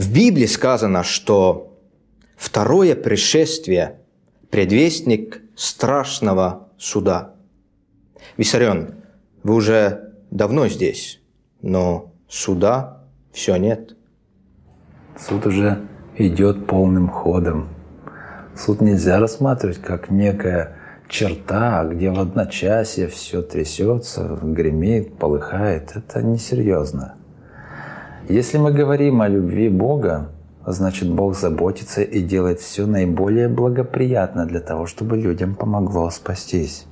В Библии сказано, что второе пришествие – предвестник страшного суда. Виссарион, вы уже давно здесь, но суда все нет. Суд уже идет полным ходом. Суд нельзя рассматривать как некая черта, где в одночасье все трясется, гремит, полыхает. Это несерьезно. Если мы говорим о любви Бога, значит Бог заботится и делает все наиболее благоприятно для того, чтобы людям помогло спастись.